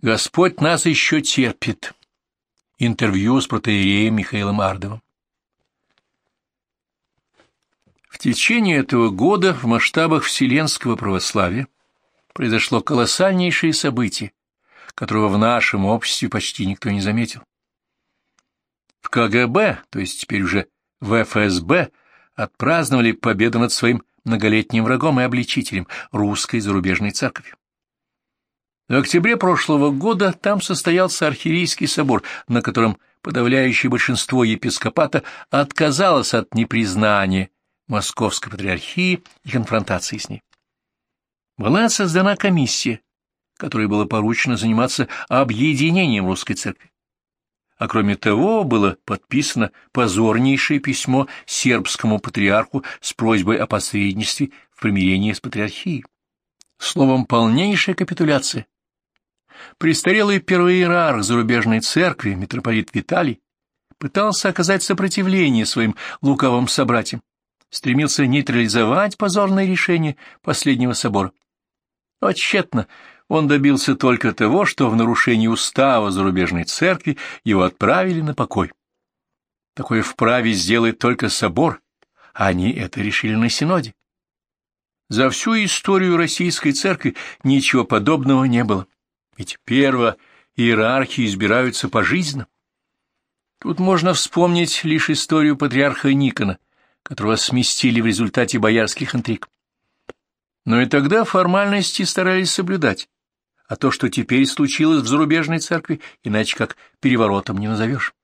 Господь нас еще терпит. Интервью с протеереем Михаилом Ардовым. В течение этого года в масштабах вселенского православия произошло колоссальнейшее событие, которого в нашем обществе почти никто не заметил. В КГБ, то есть теперь уже в ФСБ, отпраздновали победу над своим многолетним врагом и обличителем русской зарубежной церкви. В октябре прошлого года там состоялся архиерейский собор, на котором подавляющее большинство епископата отказалось от непризнания Московской Патриархии и конфронтации с ней. Была создана комиссия, которой было поручено заниматься объединением русской церкви. А кроме того, было подписано позорнейшее письмо сербскому патриарху с просьбой о посредничестве в примирении с патриархией. Словом, полнейшая капитуляция Престарелый первый иерарх зарубежной церкви, митрополит Виталий, пытался оказать сопротивление своим лукавым собратьям, стремился нейтрализовать позорное решение последнего собора. Но тщетно он добился только того, что в нарушении устава зарубежной церкви его отправили на покой. Такое вправе сделать только собор, а они это решили на Синоде. За всю историю российской церкви ничего подобного не было. Ведь перво иерархии избираются пожизненно. Тут можно вспомнить лишь историю патриарха Никона, которого сместили в результате боярских интриг. Но и тогда формальности старались соблюдать, а то, что теперь случилось в зарубежной церкви, иначе как переворотом не назовешь.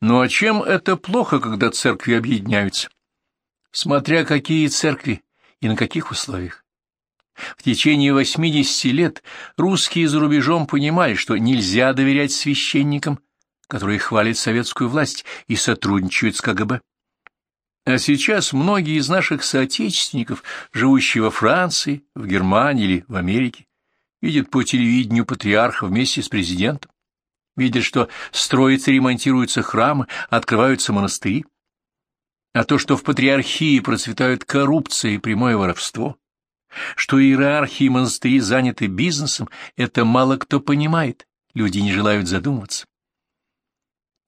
Ну а чем это плохо, когда церкви объединяются? Смотря какие церкви и на каких условиях. В течение 80 лет русские за рубежом понимали, что нельзя доверять священникам, которые хвалят советскую власть и сотрудничают с КГБ. А сейчас многие из наших соотечественников, живущие во Франции, в Германии или в Америке, видят по телевидению патриарха вместе с президентом, видят, что строятся и ремонтируются храмы, открываются монастыри. А то, что в патриархии процветают коррупция и прямое воровство, что иерархии и монастыри заняты бизнесом, это мало кто понимает, люди не желают задумываться.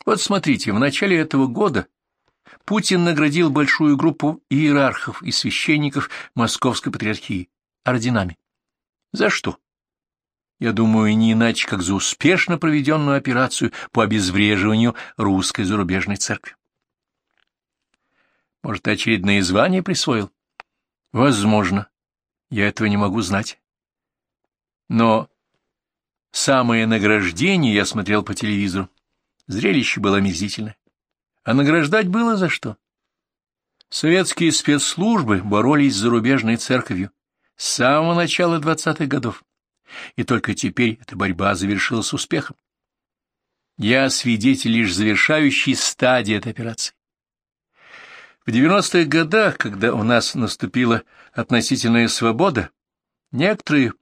Вот смотрите, в начале этого года Путин наградил большую группу иерархов и священников Московской Патриархии орденами. За что? Я думаю, не иначе, как за успешно проведенную операцию по обезвреживанию русской зарубежной церкви. Может, очередные звания присвоил? Возможно. Я этого не могу знать. Но самое награждение я смотрел по телевизору. Зрелище было омерзительное. А награждать было за что? Советские спецслужбы боролись с зарубежной церковью с самого начала двадцатых годов, и только теперь эта борьба завершилась успехом. Я свидетель лишь завершающей стадии этой операции. В 90-х годах, когда у нас наступила относительная свобода, некоторые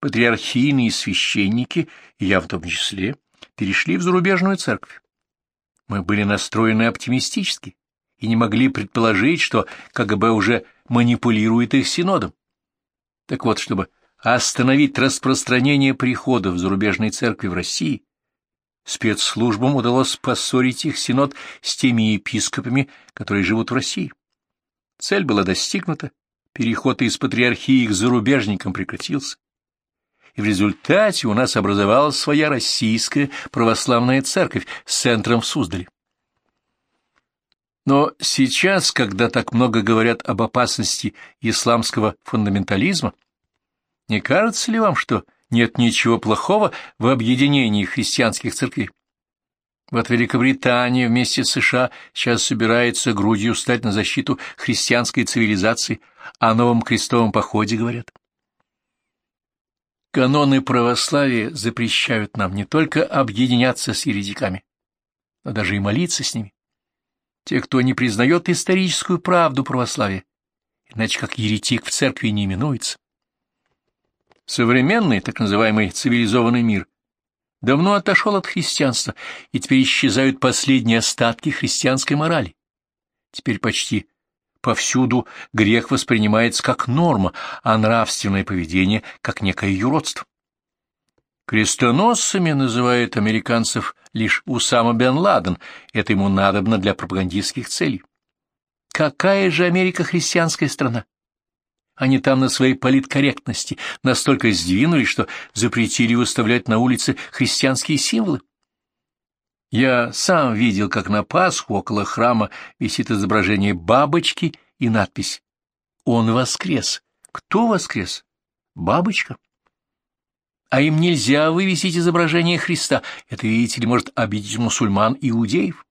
патриархийные священники, я в том числе, перешли в зарубежную церковь. Мы были настроены оптимистически и не могли предположить, что КГБ уже манипулирует их синодом. Так вот, чтобы остановить распространение приходов зарубежной церкви в России, Спецслужбам удалось поссорить их синод с теми епископами, которые живут в России. Цель была достигнута, переход из патриархии к зарубежникам прекратился. И в результате у нас образовалась своя российская православная церковь с центром в Суздале. Но сейчас, когда так много говорят об опасности исламского фундаментализма, не кажется ли вам, что нет ничего плохого в объединении христианских церквей. Вот Великобритания вместе с США сейчас собирается грудью стать на защиту христианской цивилизации, о новом крестовом походе говорят. Каноны православия запрещают нам не только объединяться с еретиками, но даже и молиться с ними. Те, кто не признает историческую правду православия, иначе как еретик в церкви не именуется. Современный, так называемый цивилизованный мир, давно отошел от христианства, и теперь исчезают последние остатки христианской морали. Теперь почти повсюду грех воспринимается как норма, а нравственное поведение — как некое юродство. Крестоносцами называет американцев лишь Усама бен Ладен, это ему надобно для пропагандистских целей. Какая же Америка христианская страна? Они там на своей политкорректности настолько сдвинулись, что запретили выставлять на улице христианские символы. Я сам видел, как на Пасху около храма висит изображение бабочки и надпись «Он воскрес». Кто воскрес? Бабочка. А им нельзя вывесить изображение Христа. Это, видите ли, может обидеть мусульман и иудеев.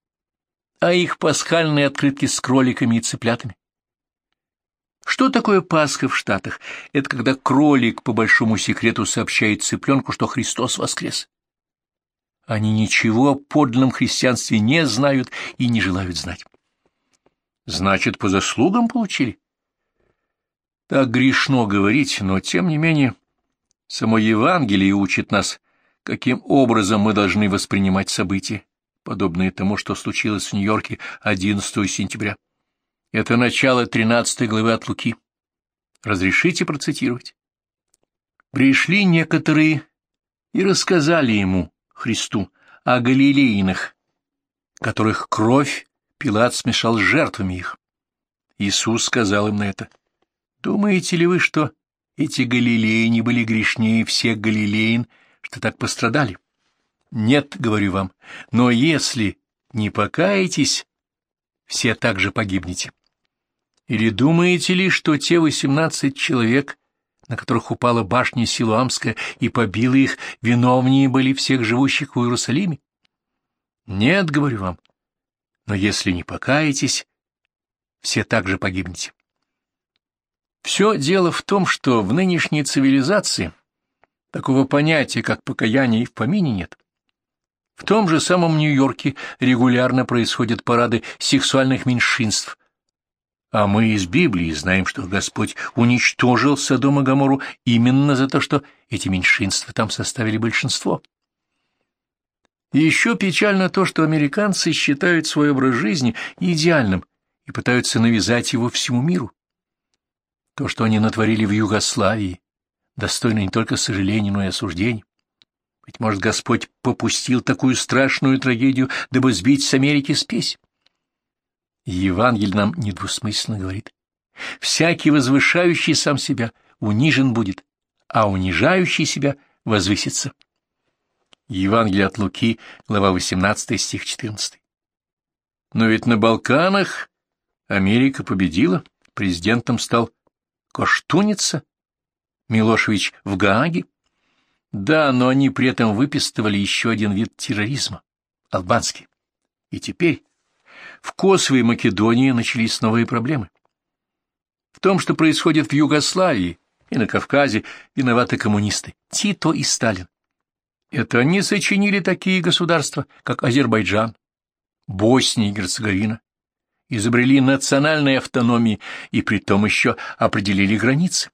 А их пасхальные открытки с кроликами и цыплятами. Что такое Пасха в Штатах? Это когда кролик по большому секрету сообщает цыпленку, что Христос воскрес. Они ничего о подлинном христианстве не знают и не желают знать. Значит, по заслугам получили? Так грешно говорить, но, тем не менее, само Евангелие учит нас, каким образом мы должны воспринимать события, подобные тому, что случилось в Нью-Йорке 11 сентября. Это начало 13 главы от Луки. Разрешите процитировать. «Пришли некоторые и рассказали ему, Христу, о галилеинах, которых кровь Пилат смешал с жертвами их. Иисус сказал им на это, «Думаете ли вы, что эти галилеяне были грешнее всех галилеин, что так пострадали? Нет, говорю вам, но если не покаетесь, все также погибнете. Или думаете ли, что те восемнадцать человек, на которых упала башня Силуамская и побила их, виновнее были всех живущих в Иерусалиме? Нет, говорю вам, но если не покаетесь, все также погибнете. Все дело в том, что в нынешней цивилизации такого понятия, как покаяние, и в помине нет. В том же самом Нью-Йорке регулярно происходят парады сексуальных меньшинств, а мы из Библии знаем, что Господь уничтожил Содом и Гоморру именно за то, что эти меньшинства там составили большинство. Еще печально то, что американцы считают свой образ жизни идеальным и пытаются навязать его всему миру. То, что они натворили в Югославии, достойно не только сожаления, но и осуждения. Быть может, Господь попустил такую страшную трагедию, дабы сбить с Америки спесь. Евангелие нам недвусмысленно говорит. Всякий возвышающий сам себя унижен будет, а унижающий себя возвысится. Евангелие от Луки, глава 18, стих 14. Но ведь на Балканах Америка победила, президентом стал Коштуница, Милошевич в Гааге. Да, но они при этом выпистывали еще один вид терроризма — албанский. И теперь в Косово и Македонии начались новые проблемы. В том, что происходит в Югославии и на Кавказе, виноваты коммунисты, Тито и Сталин. Это они сочинили такие государства, как Азербайджан, Босния и Герцеговина, изобрели национальные автономии и при том еще определили границы.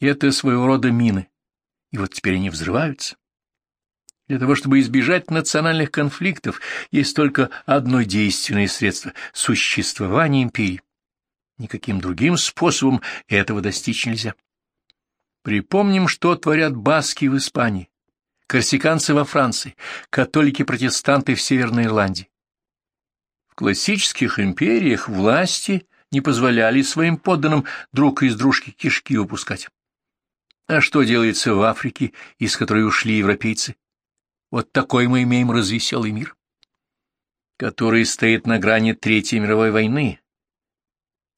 Это своего рода мины, и вот теперь они взрываются. Для того, чтобы избежать национальных конфликтов, есть только одно действенное средство — существование империи. Никаким другим способом этого достичь нельзя. Припомним, что творят баски в Испании, корсиканцы во Франции, католики-протестанты в Северной Ирландии. В классических империях власти не позволяли своим подданным друг из дружки кишки выпускать. А что делается в Африке, из которой ушли европейцы? Вот такой мы имеем развеселый мир, который стоит на грани Третьей мировой войны.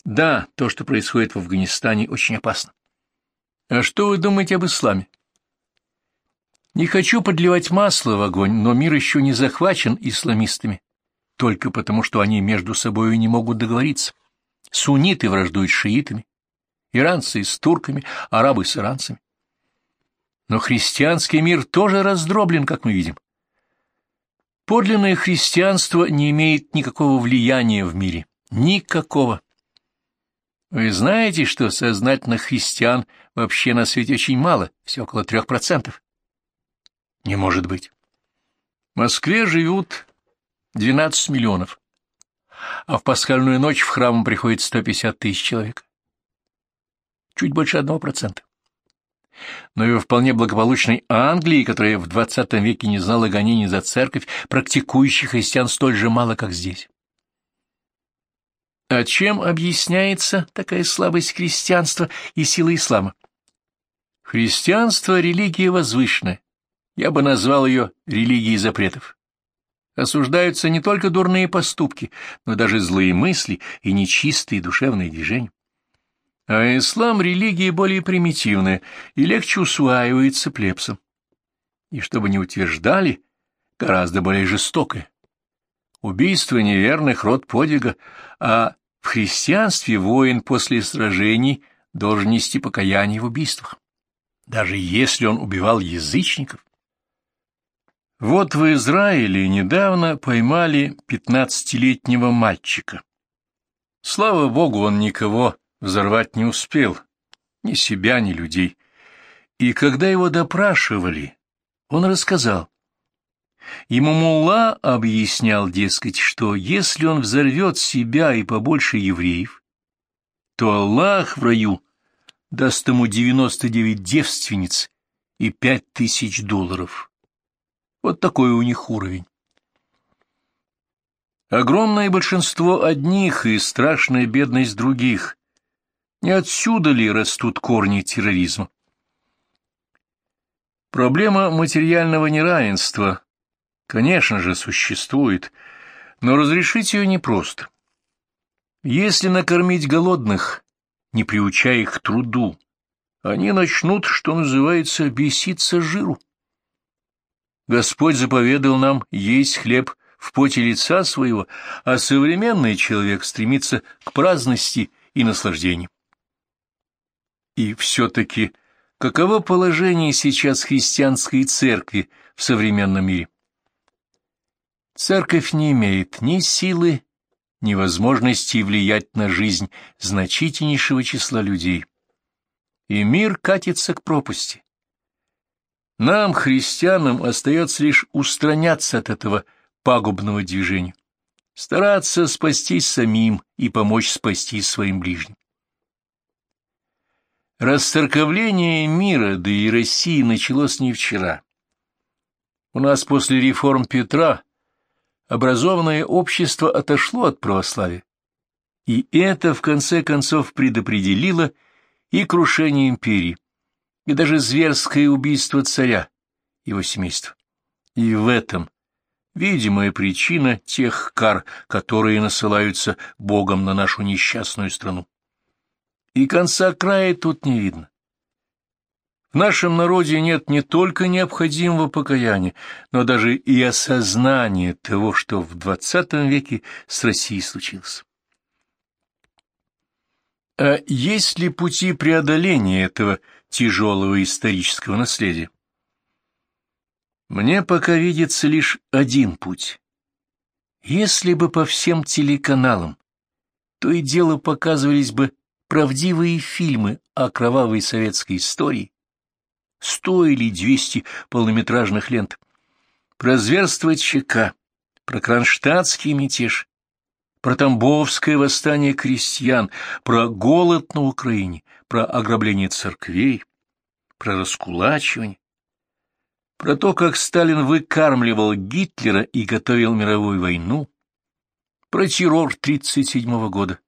Да, то, что происходит в Афганистане, очень опасно. А что вы думаете об исламе? Не хочу подливать масло в огонь, но мир еще не захвачен исламистами, только потому, что они между собой не могут договориться. Сунниты враждуют с шиитами, иранцы с турками, арабы с иранцами. Но христианский мир тоже раздроблен, как мы видим. Подлинное христианство не имеет никакого влияния в мире. Никакого. Вы знаете, что сознательных христиан вообще на свете очень мало, все около трех процентов? Не может быть. В Москве живут 12 миллионов, а в пасхальную ночь в храм приходит 150 тысяч человек. Чуть больше одного процента. Но и во вполне благополучной Англии, которая в XX веке не знала гонений за церковь, практикующих христиан столь же мало, как здесь. А чем объясняется такая слабость христианства и сила ислама? Христианство — религия возвышенная. Я бы назвал ее религией запретов. Осуждаются не только дурные поступки, но даже злые мысли и нечистые душевные движения. А ислам — религия более примитивная и легче усваивается плебсом. И чтобы не утверждали, гораздо более жестокая. Убийство неверных — род подвига, а в христианстве воин после сражений должен нести покаяние в убийствах, даже если он убивал язычников. Вот в Израиле недавно поймали пятнадцатилетнего мальчика. Слава богу, он никого взорвать не успел, ни себя, ни людей. И когда его допрашивали, он рассказал, Ему мулла объяснял, дескать, что если он взорвет себя и побольше евреев, то Аллах в раю даст ему девяносто девять девственниц и пять тысяч долларов. Вот такой у них уровень. Огромное большинство одних и страшная бедность других. Не отсюда ли растут корни терроризма? Проблема материального неравенства конечно же, существует, но разрешить ее непросто. Если накормить голодных, не приучая их к труду, они начнут, что называется, беситься жиру. Господь заповедал нам есть хлеб в поте лица своего, а современный человек стремится к праздности и наслаждению. И все-таки каково положение сейчас христианской церкви в современном мире? Церковь не имеет ни силы, ни возможности влиять на жизнь значительнейшего числа людей. И мир катится к пропасти. Нам, христианам, остается лишь устраняться от этого пагубного движения, стараться спастись самим и помочь спасти своим ближним. Расцерковление мира, да и России, началось не вчера. У нас после реформ Петра образованное общество отошло от православия, и это, в конце концов, предопределило и крушение империи, и даже зверское убийство царя, его семейства. И в этом видимая причина тех кар, которые насылаются Богом на нашу несчастную страну. И конца края тут не видно. В нашем народе нет не только необходимого покаяния, но даже и осознания того, что в XX веке с Россией случилось. А есть ли пути преодоления этого тяжелого исторического наследия? Мне пока видится лишь один путь. Если бы по всем телеканалам то и дело показывались бы правдивые фильмы о кровавой советской истории, сто или двести полнометражных лент. Про зверство ЧК, про кронштадтский мятеж, про Тамбовское восстание крестьян, про голод на Украине, про ограбление церквей, про раскулачивание, про то, как Сталин выкармливал Гитлера и готовил мировую войну, про террор 1937 года,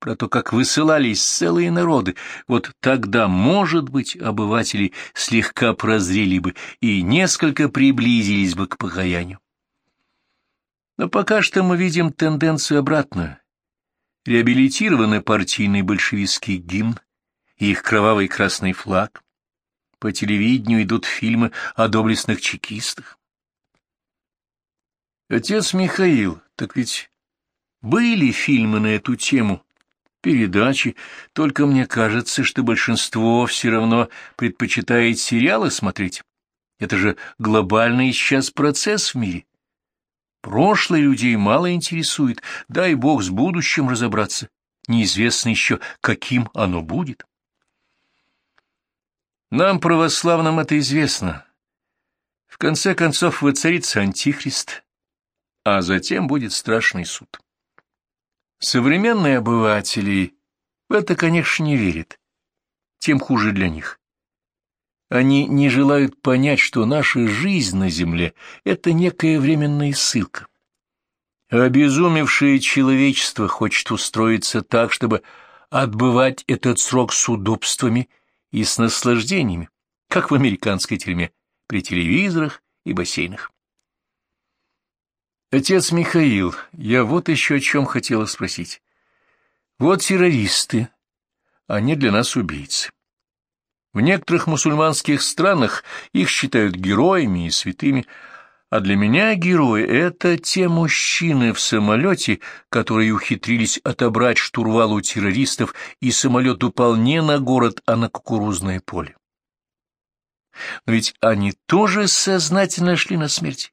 про то, как высылались целые народы, вот тогда, может быть, обыватели слегка прозрели бы и несколько приблизились бы к покаянию. Но пока что мы видим тенденцию обратную. Реабилитированный партийный большевистский гимн и их кровавый красный флаг. По телевидению идут фильмы о доблестных чекистах. Отец Михаил, так ведь были фильмы на эту тему передачи, только мне кажется, что большинство все равно предпочитает сериалы смотреть. Это же глобальный сейчас процесс в мире. Прошлое людей мало интересует, дай бог с будущим разобраться. Неизвестно еще, каким оно будет. Нам, православным, это известно. В конце концов воцарится Антихрист, а затем будет страшный суд. Современные обыватели в это, конечно, не верят. Тем хуже для них. Они не желают понять, что наша жизнь на земле — это некая временная ссылка. Обезумевшее человечество хочет устроиться так, чтобы отбывать этот срок с удобствами и с наслаждениями, как в американской тюрьме, при телевизорах и бассейнах. Отец Михаил, я вот еще о чем хотела спросить. Вот террористы, они для нас убийцы. В некоторых мусульманских странах их считают героями и святыми, а для меня герои — это те мужчины в самолете, которые ухитрились отобрать штурвал у террористов, и самолет упал не на город, а на кукурузное поле. Но ведь они тоже сознательно шли на смерть.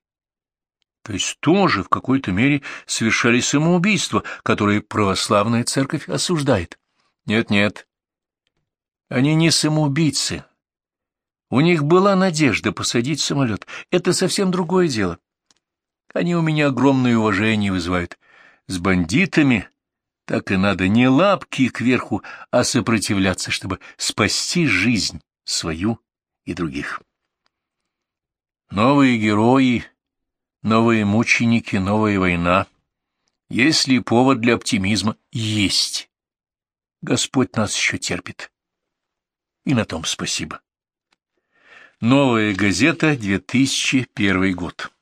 То есть тоже в какой-то мере совершали самоубийство, которое православная церковь осуждает. Нет-нет, они не самоубийцы. У них была надежда посадить самолет. Это совсем другое дело. Они у меня огромное уважение вызывают. С бандитами так и надо не лапки кверху, а сопротивляться, чтобы спасти жизнь свою и других. Новые герои, новые мученики, новая война. Есть ли повод для оптимизма? Есть. Господь нас еще терпит и на том спасибо. Новая газета, 2001 год.